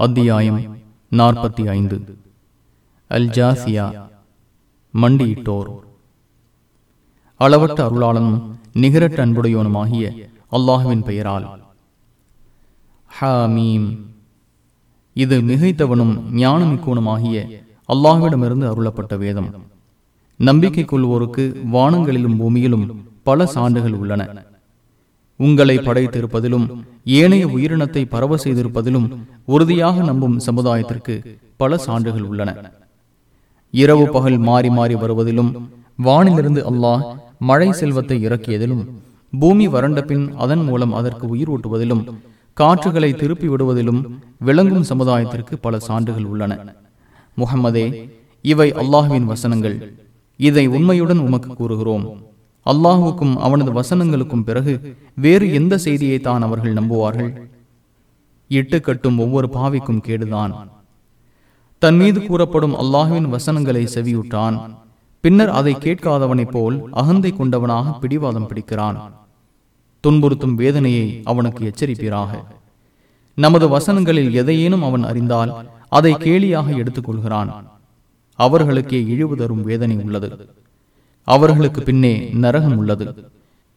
அத்தியாயம் நாற்பத்தி ஐந்து. அல் ஜாசியா மண்டியிட்டோர். அளவற்ற அருளாளனும் நிகரற்ற அன்புடையோனுமாகிய அல்லாஹுவின் பெயரால். ஹாமீம். இது மிகைத்தவனும் ஞானமிக்கோனுமாகிய அல்லாஹுவிடமிருந்து அருளப்பட்ட வேதம். நம்பிக்கை கொள்வோருக்கு வானங்களிலும் பூமியிலும் பல சான்றுகள் உள்ளன. உங்களை படைத்திருப்பதிலும் ஏனைய உயிரினத்தை பரவ செய்திருப்பதிலும் உறுதியாக நம்பும் சமுதாயத்திற்கு பல சான்றுகள் உள்ளன. இரவு பகல் மாறி மாறி வருவதிலும் வானிலிருந்து அல்லாஹ் மழை செல்வத்தை இறக்கியதிலும் பூமி வறண்ட பின் அதன் மூலம் அதற்கு உயிர் ஊட்டுவதிலும் காற்றுகளை திருப்பி விடுவதிலும் விளங்கும் சமுதாயத்திற்கு பல சான்றுகள் உள்ளன. முகம்மதே இவை அல்லாஹுவின் வசனங்கள். இதை உண்மையுடன் உமக்கு கூறுகிறோம். அல்லாஹுக்கும் அவனது வசனங்களுக்கும் பிறகு வேறு எந்த செய்தியை தான் அவர்கள் நம்புவார்கள்? இட்டு கட்டும் ஒவ்வொரு பாவிக்கும் கேடுதான். தன் மீது கூறப்படும் அல்லாஹுவின் வசனங்களை செவியுற்றான். பின்னர் அதை கேட்காதவனைப் போல் அகந்தை கொண்டவனாக பிடிவாதம் பிடிக்கிறான். துன்புறுத்தும் வேதனையை அவனுக்கு எச்சரிப்பீராக. நமது வசனங்களில் எதையேனும் அவன் அறிந்தால் அதை கேலியாக எடுத்துக் கொள்கிறான் அவர்களுக்கே இழிவு தரும் வேதனை உள்ளது. அவர்களுக்கு பின்னே நரகம் உள்ளது.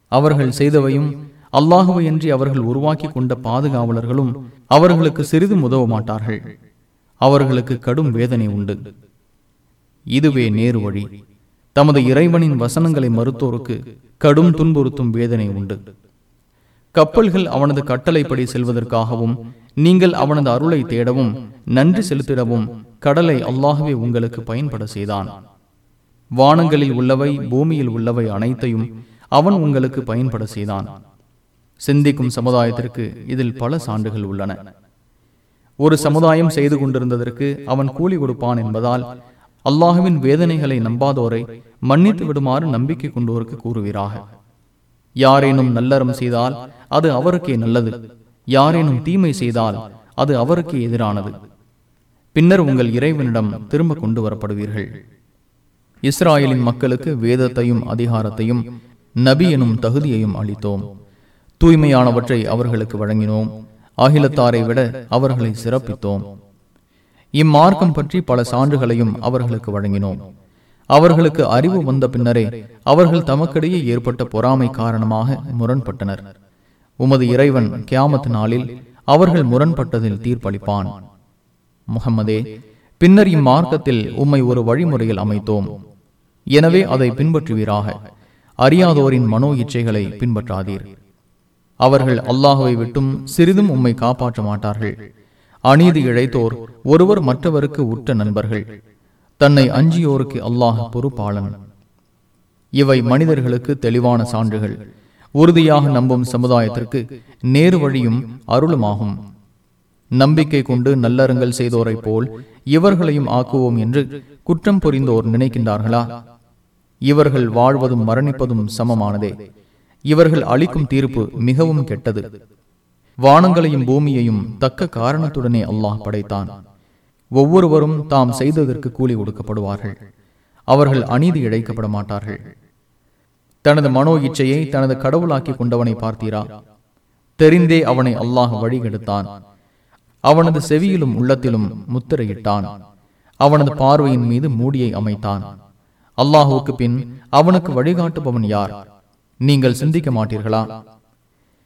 அவர்கள் செய்தவையும் அல்லாஹுவையன்றி அவர்கள் உருவாக்கி கொண்ட பாதுகாவலர்களும் அவர்களுக்கு சிறிதும் உதவ மாட்டார்கள். அவர்களுக்கு கடும் வேதனை உண்டு. இதுவே நேரு வழி. தமது இறைவனின் வசனங்களை மறுத்தோருக்கு கடும் துன்புறுத்தும் வேதனை உண்டு. கப்பல்கள் அவனது கட்டளைப்படி செல்வதற்காகவும் நீங்கள் அவனது அருளை தேடவும் நன்றி செலுத்திடவும் கடலை அல்லாகவே உங்களுக்கு பயன்பட செய்தான். வானங்களில் உள்ளவை பூமியில் உள்ளவை அனைத்தையும் அவன் உங்களுக்கு பயன்பட செய்தான். சிந்திக்கும் சமுதாயத்திற்கு இதில் பல சான்றுகள் உள்ளன. ஒரு சமுதாயம் செய்து கொண்டிருந்ததற்கு அவன் கூலி கொடுப்பான் என்பதால் அல்லாஹுவின் வேதனைகளை நம்பாதோரை மன்னித்து விடுமாறு நம்பிக்கை கொண்டோருக்கு கூறுவீராக. யாரேனும் நல்லறம் செய்தால் அது அவருக்கே நல்லது. யாரேனும் தீமை செய்தால் அது அவருக்கே எதிரானது. பின்னர் உங்கள் இறைவனிடம் திரும்ப கொண்டு வரப்படுவீர்கள். இஸ்ராயலின் மக்களுக்கு வேதத்தையும் அதிகாரத்தையும் நபி எனும் தகுதியையும் அளித்தோம். தூய்மையானவற்றை அவர்களுக்கு வழங்கினோம். அகிலத்தாரை விட அவர்களை சிறப்பித்தோம். இம்மார்க்கம் பற்றி பல சான்றுகளையும் அவர்களுக்கு வழங்கினோம். அவர்களுக்கு அறிவு வந்த பின்னரே அவர்கள் தமக்கிடையே ஏற்பட்ட பொறாமை காரணமாக முரண்பட்டனர். உமது இறைவன் கியாமத் நாளில் அவர்கள் முரண்பட்டதில் தீர்ப்பளிப்பான். முகம்மதே பின்னர் இம்மார்க்கத்தில் உம்மை ஒரு வழிமுறையில் அமைத்தோம். எனவே அதை பின்பற்றுவீராக. அறியாதோரின் மனோ இச்சைகளை பின்பற்றாதீர். அவர்கள் அல்லாஹுவை விட்டும் சிறிதும் உம்மை காப்பாற்ற மாட்டார்கள். அநீதி இழைத்தோர் ஒருவர் மற்றவருக்கு உற்ற நண்பர்கள். தன்னை அஞ்சியோருக்கு அல்லாஹ் பொறுப்பாளன். இவை மனிதர்களுக்கு தெளிவான சான்றுகள். உறுதியாக நம்பும் சமுதாயத்திற்கு நேரு வழியும் அருளுமாகும். நம்பிக்கை கொண்டு நல்லறங்கள் செய்தோரைப் போல் இவர்களையும் ஆக்குவோம் என்று குற்றம் புரிந்தோர் நினைக்கின்றார்களா? இவர்கள் வாழ்வதும் மரணிப்பதும் சமமானதே. இவர்கள் அளிக்கும் தீர்ப்பு மிகவும் கெட்டது. வானங்களையும் பூமியையும் தக்க காரணத்துடனே அல்லாஹ் படைத்தான். ஒவ்வொருவரும் தாம் செய்ததற்கு கூலி ஒடுக்கப்படுவார்கள் அவர்கள் அநீதி இழைக்கப்பட மாட்டார்கள். தனது மனோ இச்சையை தனது கடவுளாக்கி கொண்டவனை பார்த்தீரா? தெரிந்தே அவனை அல்லாஹ் வழிகெடுத்தான். அவனது செவியிலும் உள்ளத்திலும் முத்திரையிட்டான். அவனது பார்வையின் மீது மூடியை அமைத்தான். அல்லாஹுவுக்கு பின் அவனுக்கு வழிகாட்டுபவன் யார்? நீங்கள் சிந்திக்க மாட்டீர்களா?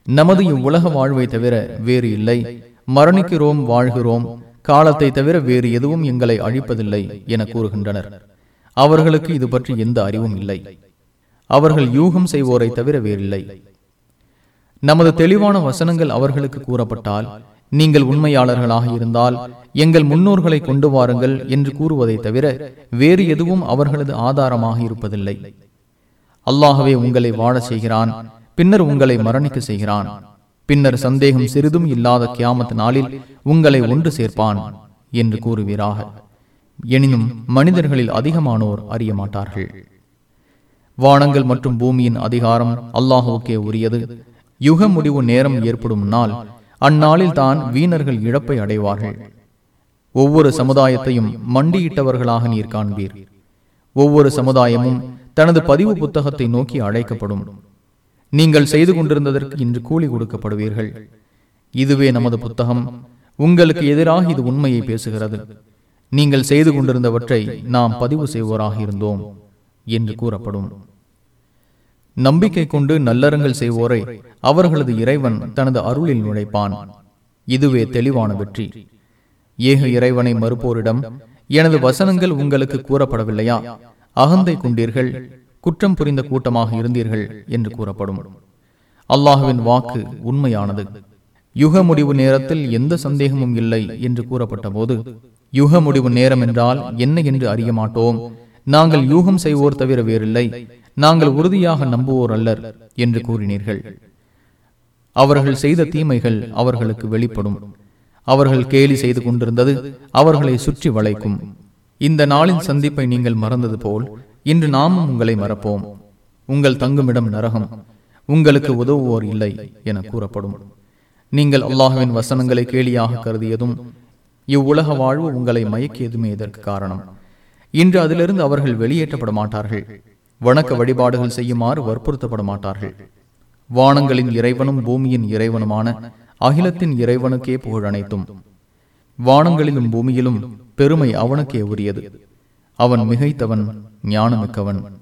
நமது இவ்வுலக வாழ்வை தவிர வேறு இல்லை. மரணிக்கிறோம் வாழ்கிறோம். காலத்தை தவிர வேறு எதுவும் எங்களை அழிப்பதில்லை என கூறுகின்றனர். அவர்களுக்கு இது பற்றி எந்த அறிவும் இல்லை. அவர்கள் யூகம் செய்வோரை தவிர வேறில்லை. நமது தெளிவான வசனங்கள் அவர்களுக்கு கூறப்பட்டால் நீங்கள் உண்மையாளர்களாக இருந்தால் எங்கள் முன்னோர்களை கொண்டு வாருங்கள் என்று கூறுவதை தவிர வேறு எதுவும் அவர்களது ஆதாரமாக இருப்பதில்லை. அல்லாகவே உங்களை வாழ செய்கிறான் பின்னர் உங்களை மரணிக்க செய்கிறான். பின்னர் சந்தேகம் சிறிதும் இல்லாத கியாமத் நாளில் உங்களை ஒன்று சேர்ப்பான் என்று கூறுவீராக. எனினும் மனிதர்களில் அதிகமானோர் அறிய மாட்டார்கள். வானங்கள் மற்றும் பூமியின் அதிகாரம் அல்லாஹுக்கே உரியது. யுக முடிவு நேரம் ஏற்படும் நாள் அந்நாளில் தான் வீணர்கள் இழப்பை அடைவார்கள். ஒவ்வொரு சமுதாயத்தையும் மண்டியிட்டவர்களாக நீர் காண்பீர். ஒவ்வொரு சமுதாயமும் தனது பதிவு புத்தகத்தை நோக்கி அழைக்கப்படும். நீங்கள் செய்து கொண்டிருந்ததற்கு இன்று கூலி கொடுக்கப்படுவீர்கள். இதுவே நமது புத்தகம். உங்களுக்கு எதிராக இது உண்மையை பேசுகிறது. நீங்கள் செய்து கொண்டிருந்தவற்றை நாம் பதிவு செய்வோராக இருந்தோம் என்று கூறப்படும். நம்பிக்கை கொண்டு நல்லறங்கள் செய்வோரை அவர்களது இறைவன் தனது அருளில் நுழைப்பான். இதுவே தெளிவான வெற்றி. ஏக இறைவனை மறுப்போரிடம் எனது வசனங்கள் உங்களுக்கு கூறப்படவில்லையா? அகந்தை கொண்டீர்கள் குற்றம் புரிந்த கூட்டமாக இருந்தீர்கள் என்று கூறப்படும். அல்லாஹுவின் வாக்கு உண்மையானது. யுக முடிவு நேரத்தில் எந்த சந்தேகமும் இல்லை என்று கூறப்பட்ட போது யுக முடிவு நேரம் என்றால் என்ன என்று அறிய மாட்டோம். நாங்கள் யூகம் செய்வோர் தவிர வேறில்லை. நாங்கள் உறுதியாக நம்புவோர் அல்லர் என்று கூறினீர்கள். அவர்கள் செய்த தீமைகள் அவர்களுக்கு வெளிப்படும். அவர்கள் கேலி செய்து கொண்டிருந்தது அவர்களை சுற்றி வளைக்கும். இந்த நாளின் சந்திப்பை நீங்கள் மறந்தது போல் இன்று நாமும் உங்களை மறப்போம். உங்கள் தங்குமிடம் நரகம் உங்களுக்கு உதவுவோர் இல்லை என கூறப்படும். நீங்கள் அல்லாஹுவின் வசனங்களை கேலியாக கருதியதும் இவ்வுலக வாழ்வு உங்களை மயக்கியதுமே இதற்கு காரணம். இன்று அதிலிருந்து அவர்கள் வெளியேற்றப்பட மாட்டார்கள். வணக்க வழிபாடுகள் செய்யுமாறு வற்புறுத்தப்பட மாட்டார்கள் வானங்களின் இறைவனும் பூமியின் இறைவனுமான அகிலத்தின் இறைவனுக்கே புகழ் அனைத்தும். வானங்களிலும் பூமியிலும் பெருமை அவனுக்கே உரியது. அவன் மிகைத்தவன் ஞானமிக்கவன்.